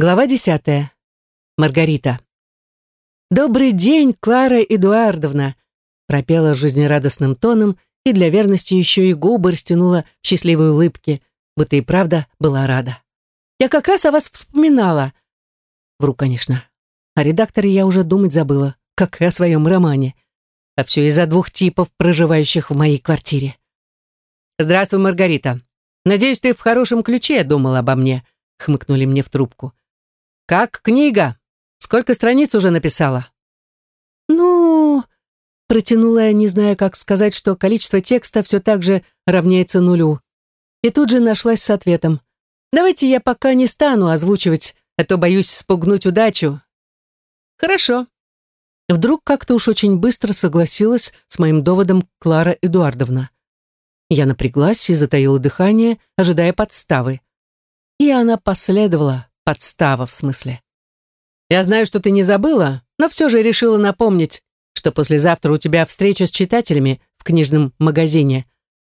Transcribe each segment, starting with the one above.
Глава десятая. Маргарита. «Добрый день, Клара Эдуардовна!» пропела жизнерадостным тоном и для верности еще и губы растянула в счастливой улыбке, будто и правда была рада. «Я как раз о вас вспоминала!» Вру, конечно. О редакторе я уже думать забыла, как и о своем романе. А все из-за двух типов, проживающих в моей квартире. «Здравствуй, Маргарита. Надеюсь, ты в хорошем ключе думал обо мне», хмыкнули мне в трубку. «Как книга? Сколько страниц уже написала?» «Ну...» Протянула я, не зная, как сказать, что количество текста все так же равняется нулю. И тут же нашлась с ответом. «Давайте я пока не стану озвучивать, а то боюсь спугнуть удачу». «Хорошо». Вдруг как-то уж очень быстро согласилась с моим доводом Клара Эдуардовна. Я напряглась и затаила дыхание, ожидая подставы. И она последовала, подстава в смысле. «Я знаю, что ты не забыла, но все же решила напомнить, что послезавтра у тебя встреча с читателями в книжном магазине.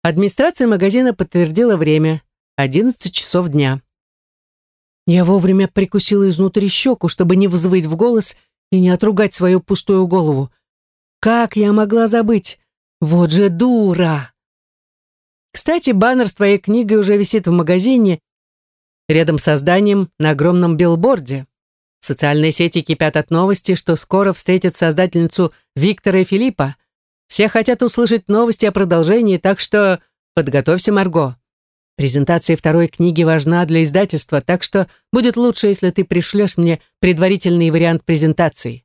Администрация магазина подтвердила время — 11 часов дня». Я вовремя прикусила изнутри щеку, чтобы не взвыть в голос и не отругать свою пустую голову. Как я могла забыть? Вот же дура! Кстати, баннер с твоей книгой уже висит в магазине, рядом с зданием на огромном билборде. Социальные сети кипят от новости, что скоро встретят создательницу Виктора и Филиппа. Все хотят услышать новости о продолжении, так что подготовься, Марго. Презентация второй книги важна для издательства, так что будет лучше, если ты пришлешь мне предварительный вариант презентации.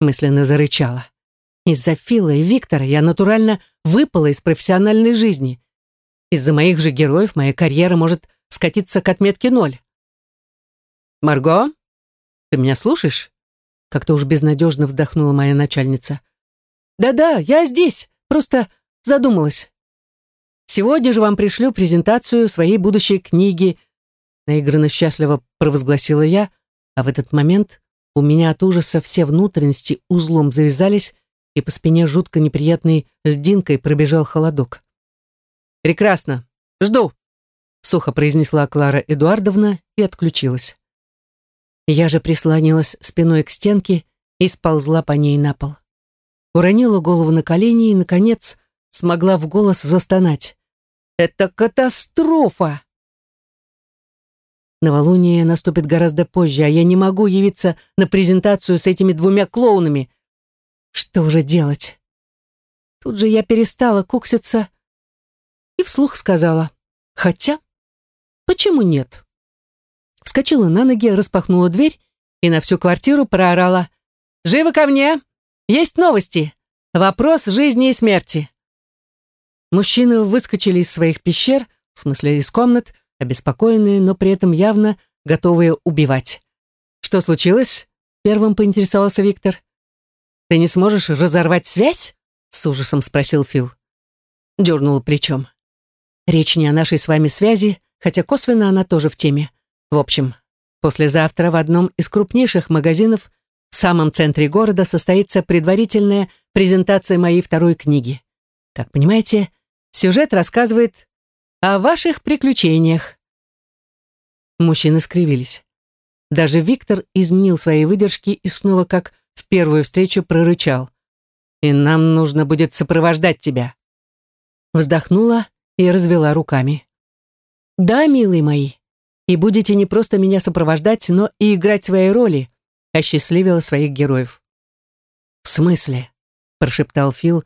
Мысленно зарычала. Из-за Фила и Виктора я натурально выпала из профессиональной жизни. Из-за моих же героев моя карьера может скатиться к отметке ноль. «Марго?» Ты меня слушаешь?» Как-то уж безнадежно вздохнула моя начальница. «Да-да, я здесь, просто задумалась. Сегодня же вам пришлю презентацию своей будущей книги», наигранно счастливо провозгласила я, а в этот момент у меня от ужаса все внутренности узлом завязались, и по спине жутко неприятной льдинкой пробежал холодок. «Прекрасно. Жду», — сухо произнесла Клара Эдуардовна и отключилась. Я же прислонилась спиной к стенке и сползла по ней на пол. Уронила голову на колени и, наконец, смогла в голос застонать. «Это катастрофа!» Новолуние наступит гораздо позже, а я не могу явиться на презентацию с этими двумя клоунами. Что же делать? Тут же я перестала кукситься и вслух сказала. Хотя, почему нет? вскочила на ноги, распахнула дверь и на всю квартиру проорала «Живо ко мне! Есть новости! Вопрос жизни и смерти!» Мужчины выскочили из своих пещер, в смысле из комнат, обеспокоенные, но при этом явно готовые убивать. «Что случилось?» — первым поинтересовался Виктор. «Ты не сможешь разорвать связь?» — с ужасом спросил Фил. Дернул плечом. «Речь не о нашей с вами связи, хотя косвенно она тоже в теме. В общем, послезавтра в одном из крупнейших магазинов в самом центре города состоится предварительная презентация моей второй книги. Как понимаете, сюжет рассказывает о ваших приключениях. Мужчины скривились. Даже Виктор изменил свои выдержки и снова, как в первую встречу, прорычал. «И нам нужно будет сопровождать тебя». Вздохнула и развела руками. «Да, милые мои, и будете не просто меня сопровождать, но и играть свои роли», — осчастливила своих героев. «В смысле?» — прошептал Фил,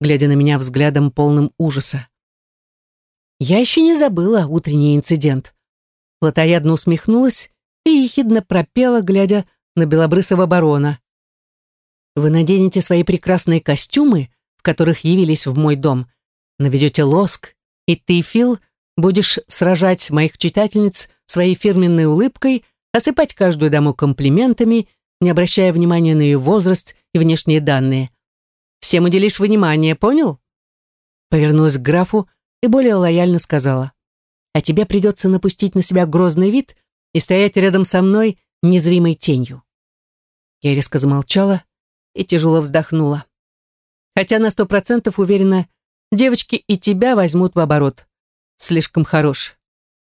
глядя на меня взглядом полным ужаса. Я еще не забыла утренний инцидент. Платоядно усмехнулась и ехидно пропела, глядя на белобрысого барона. «Вы наденете свои прекрасные костюмы, в которых явились в мой дом, наведете лоск, и ты, Фил, — Будешь сражать моих читательниц своей фирменной улыбкой, осыпать каждую даму комплиментами, не обращая внимания на ее возраст и внешние данные. Всем уделишь внимание, понял? Повернулась к графу и более лояльно сказала. А тебе придется напустить на себя грозный вид и стоять рядом со мной незримой тенью. Я резко замолчала и тяжело вздохнула. Хотя на сто процентов уверена, девочки и тебя возьмут в оборот слишком хорош.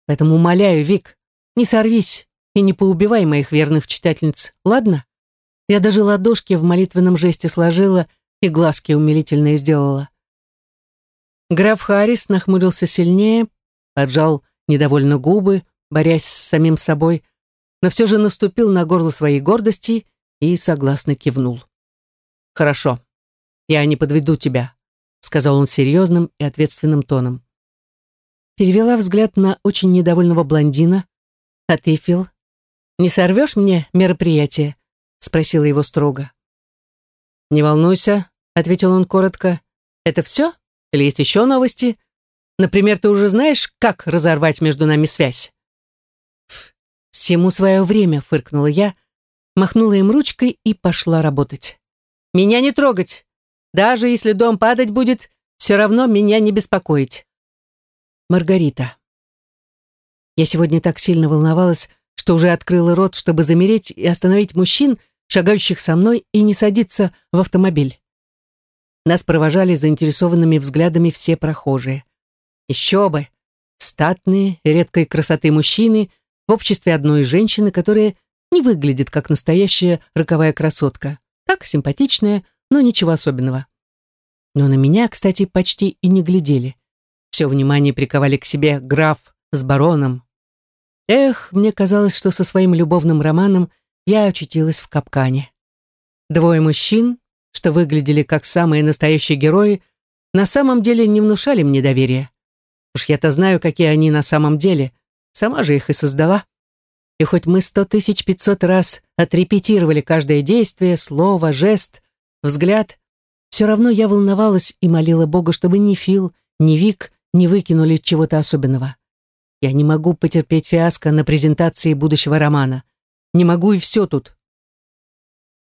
Поэтому умоляю, Вик, не сорвись и не поубивай моих верных читательниц, ладно? Я даже ладошки в молитвенном жесте сложила и глазки умилительные сделала. Граф Харрис нахмурился сильнее, поджал недовольно губы, борясь с самим собой, но все же наступил на горло своей гордости и согласно кивнул. «Хорошо, я не подведу тебя», — сказал он серьезным и ответственным тоном. Перевела взгляд на очень недовольного блондина. «А ты, Фил, не сорвешь мне мероприятие?» — спросила его строго. «Не волнуйся», — ответил он коротко. «Это все? Или есть еще новости? Например, ты уже знаешь, как разорвать между нами связь?» «Всему свое время», — фыркнула я, махнула им ручкой и пошла работать. «Меня не трогать! Даже если дом падать будет, все равно меня не беспокоить». Маргарита. Я сегодня так сильно волновалась, что уже открыла рот, чтобы замереть и остановить мужчин, шагающих со мной, и не садиться в автомобиль. Нас провожали заинтересованными взглядами все прохожие. Еще бы! Статные, редкой красоты мужчины в обществе одной женщины, которая не выглядит как настоящая роковая красотка. Так, симпатичная, но ничего особенного. Но на меня, кстати, почти и не глядели. Все внимание приковали к себе граф с бароном. Эх, мне казалось, что со своим любовным романом я очутилась в капкане. Двое мужчин, что выглядели как самые настоящие герои, на самом деле не внушали мне доверия. Уж я-то знаю, какие они на самом деле. Сама же их и создала. И хоть мы сто тысяч пятьсот раз отрепетировали каждое действие, слово, жест, взгляд, все равно я волновалась и молила Бога, чтобы ни Фил, ни Вик не выкинули чего-то особенного. Я не могу потерпеть фиаско на презентации будущего романа. Не могу и все тут.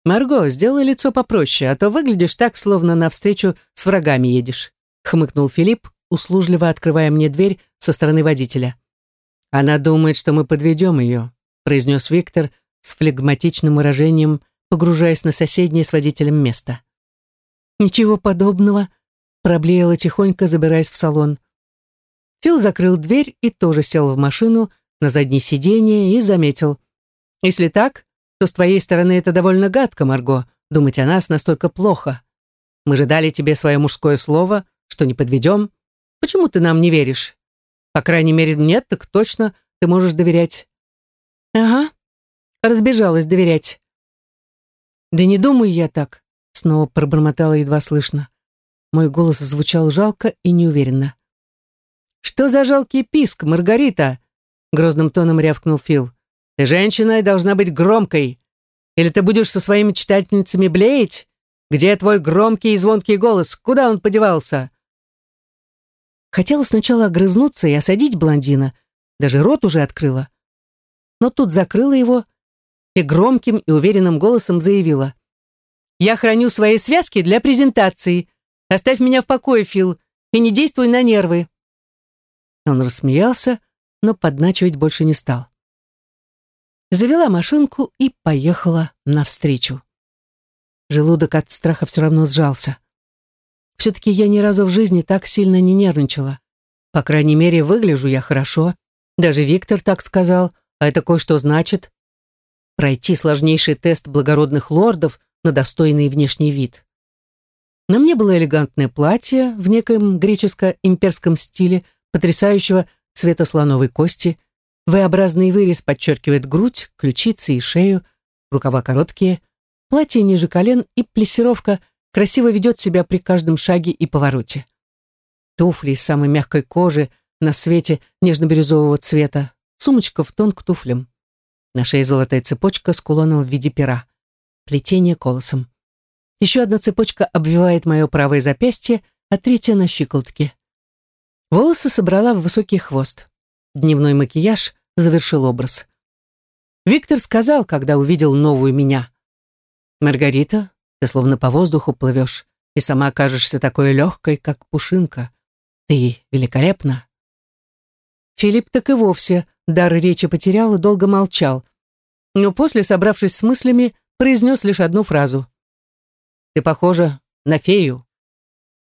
«Марго, сделай лицо попроще, а то выглядишь так, словно навстречу с врагами едешь», хмыкнул Филипп, услужливо открывая мне дверь со стороны водителя. «Она думает, что мы подведем ее», произнес Виктор с флегматичным выражением, погружаясь на соседнее с водителем место. «Ничего подобного», проблеяла тихонько, забираясь в салон. Фил закрыл дверь и тоже сел в машину на заднее сиденье и заметил. «Если так, то с твоей стороны это довольно гадко, Марго, думать о нас настолько плохо. Мы же дали тебе свое мужское слово, что не подведем. Почему ты нам не веришь? По крайней мере, нет, так точно ты можешь доверять». «Ага», разбежалась доверять. «Да не думаю я так», — снова пробормотала едва слышно. Мой голос звучал жалко и неуверенно. «Что за жалкий писк, Маргарита?» Грозным тоном рявкнул Фил. «Ты женщина и должна быть громкой. Или ты будешь со своими читательницами блеять? Где твой громкий и звонкий голос? Куда он подевался?» Хотела сначала огрызнуться и осадить блондина. Даже рот уже открыла. Но тут закрыла его и громким и уверенным голосом заявила. «Я храню свои связки для презентации. Оставь меня в покое, Фил, и не действуй на нервы». Он рассмеялся, но подначивать больше не стал. Завела машинку и поехала навстречу. Желудок от страха все равно сжался. Все-таки я ни разу в жизни так сильно не нервничала. По крайней мере, выгляжу я хорошо. Даже Виктор так сказал, а это кое-что значит. Пройти сложнейший тест благородных лордов на достойный внешний вид. На мне было элегантное платье в некоем греческо-имперском стиле, потрясающего цвета слоновой кости. V-образный вырез подчеркивает грудь, ключицы и шею, рукава короткие, платье ниже колен и плессировка красиво ведет себя при каждом шаге и повороте. Туфли из самой мягкой кожи на свете нежно-бирюзового цвета, сумочка в тон к туфлям. На шее золотая цепочка с кулоном в виде пера. Плетение колосом. Еще одна цепочка обвивает мое правое запястье, а третья на щиколотке. Волосы собрала в высокий хвост. Дневной макияж завершил образ. Виктор сказал, когда увидел новую меня. «Маргарита, ты словно по воздуху плывешь, и сама кажешься такой легкой, как пушинка. Ты великолепна». Филипп так и вовсе дар речи потерял и долго молчал, но после, собравшись с мыслями, произнес лишь одну фразу — ты похожа на фею».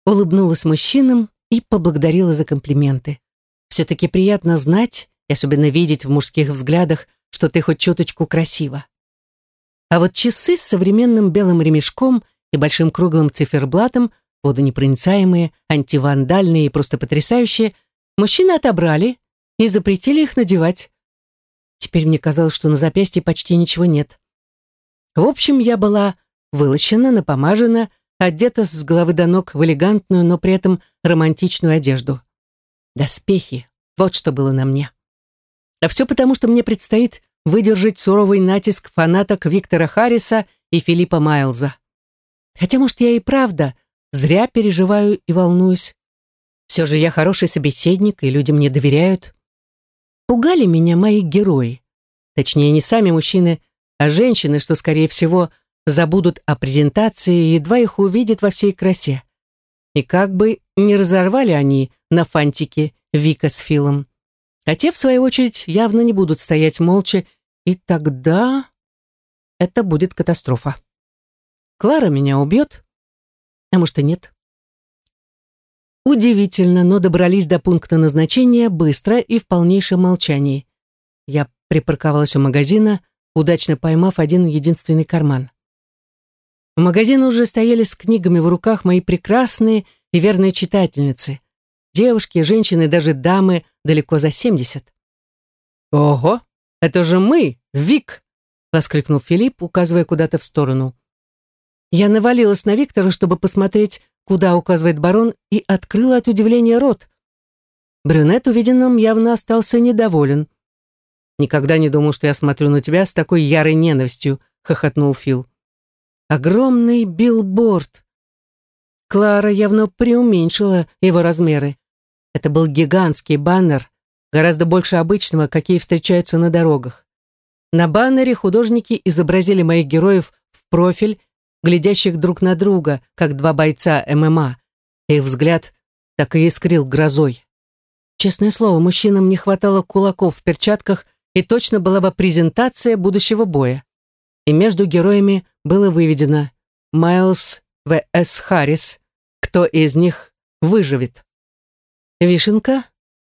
Улыбнулась мужчинам и поблагодарила за комплименты. Все-таки приятно знать, и особенно видеть в мужских взглядах, что ты хоть чуточку красива. А вот часы с современным белым ремешком и большим круглым циферблатом, водонепроницаемые, антивандальные и просто потрясающие, мужчины отобрали и запретили их надевать. Теперь мне казалось, что на запястье почти ничего нет. В общем, я была вылощена, напомажена, одета с головы до ног в элегантную, но при этом романтичную одежду. Доспехи, вот что было на мне. А все потому, что мне предстоит выдержать суровый натиск фанаток Виктора Харриса и Филиппа Майлза. Хотя, может, я и правда зря переживаю и волнуюсь. Все же я хороший собеседник, и люди мне доверяют. Пугали меня мои герои. Точнее, не сами мужчины, а женщины, что, скорее всего, забудут о презентации и едва их увидят во всей красе. И как бы не разорвали они на фантике Вика с Филом. А те, в свою очередь, явно не будут стоять молча, и тогда это будет катастрофа. Клара меня убьет, а может и нет. Удивительно, но добрались до пункта назначения быстро и в полнейшем молчании. Я припарковалась у магазина, удачно поймав один единственный карман. В магазине уже стояли с книгами в руках мои прекрасные и верные читательницы. Девушки, женщины, даже дамы далеко за семьдесят. «Ого, это же мы, Вик!» — воскликнул Филипп, указывая куда-то в сторону. Я навалилась на Виктора, чтобы посмотреть, куда указывает барон, и открыла от удивления рот. Брюнет увиденным явно остался недоволен. «Никогда не думал, что я смотрю на тебя с такой ярой ненавистью», — хохотнул Фил. «Огромный билборд!» Клара явно преуменьшила его размеры. Это был гигантский баннер, гораздо больше обычного, какие встречаются на дорогах. На баннере художники изобразили моих героев в профиль, глядящих друг на друга, как два бойца ММА. Их взгляд так и искрил грозой. Честное слово, мужчинам не хватало кулаков в перчатках, и точно была бы презентация будущего боя. И между героями было выведено «Майлз В.С. Харрис. Кто из них выживет?» Вишенка,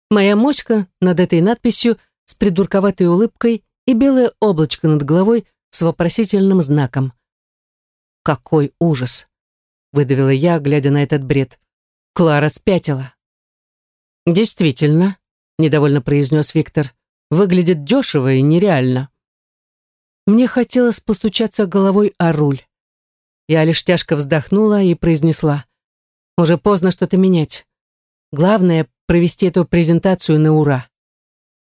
моя моська над этой надписью с придурковатой улыбкой и белое облачко над головой с вопросительным знаком. «Какой ужас!» — выдавила я, глядя на этот бред. Клара спятила. «Действительно», — недовольно произнес Виктор, «выглядит дешево и нереально». Мне хотелось постучаться головой о руль. Я лишь тяжко вздохнула и произнесла. «Уже поздно что-то менять. Главное — провести эту презентацию на ура.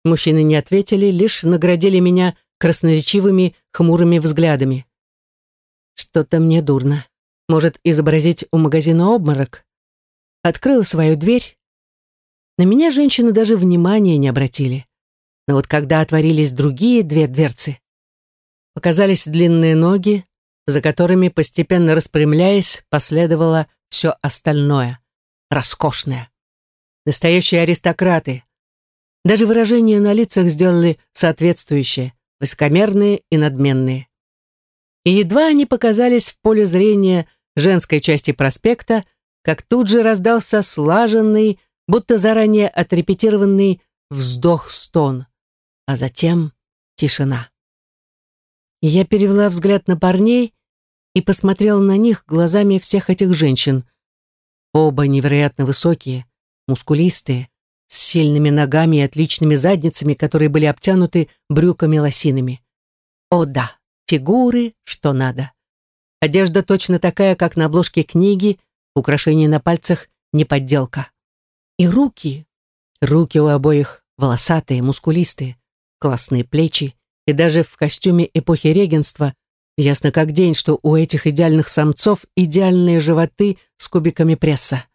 Мужчины не ответили, лишь наградили меня красноречивыми, хмурыми взглядами. Что-то мне дурно. Может, изобразить у магазина обморок? Открыла свою дверь. На меня женщины даже внимания не обратили. Но вот когда отворились другие две дверцы, показались длинные ноги, за которыми, постепенно распрямляясь, последовало все остальное, роскошное. Настоящие аристократы. Даже выражения на лицах сделали соответствующие, высокомерные и надменные. И едва они показались в поле зрения женской части проспекта, как тут же раздался слаженный, будто заранее отрепетированный вздох-стон, а затем тишина. Я перевела взгляд на парней и посмотрела на них глазами всех этих женщин. Оба невероятно высокие, мускулистые, с сильными ногами и отличными задницами, которые были обтянуты брюками-лосинами. О да, фигуры, что надо. Одежда точно такая, как на обложке книги, украшения на пальцах не подделка. И руки. Руки у обоих волосатые, мускулистые, классные плечи, и даже в костюме эпохи регенства ясно как день, что у этих идеальных самцов идеальные животы с кубиками пресса.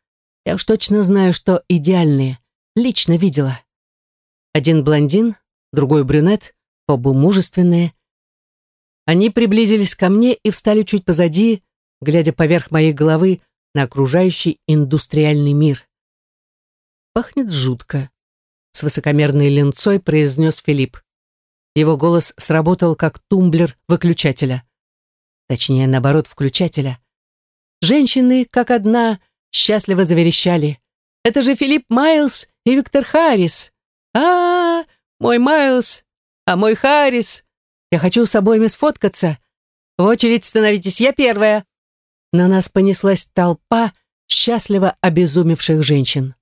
Я уж точно знаю, что идеальные. Лично видела. Один блондин, другой брюнет, оба мужественные. Они приблизились ко мне и встали чуть позади, глядя поверх моей головы на окружающий индустриальный мир. «Пахнет жутко», — с высокомерной ленцой произнес Филипп. Его голос сработал как тумблер выключателя. Точнее, наоборот, включателя. Женщины, как одна, счастливо заверещали. «Это же Филипп Майлз и Виктор Харрис! а, -а, -а мой Майлз А мой Харрис! Я хочу с обоими сфоткаться. В очередь становитесь, я первая!» На нас понеслась толпа счастливо обезумевших женщин.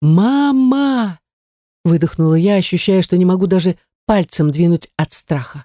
«Мама!» — выдохнула я, ощущая, что не могу даже пальцем двинуть от страха.